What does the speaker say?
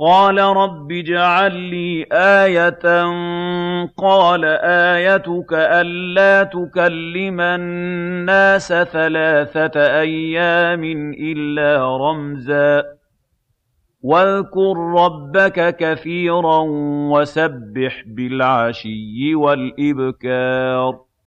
قَالَ رَبِّ اجْعَل لِّي آيَةً ۖ قَالَ آيَتُكَ أَلَّا تُكَلِّمَ النَّاسَ ثَلَاثَةَ أَيَّامٍ إِلَّا رَمْزًا ۗ وَاذْكُر رَّبَّكَ كَثِيرًا وَسَبِّحْ بِالْعَشِيِّ وَالْإِبْكَارِ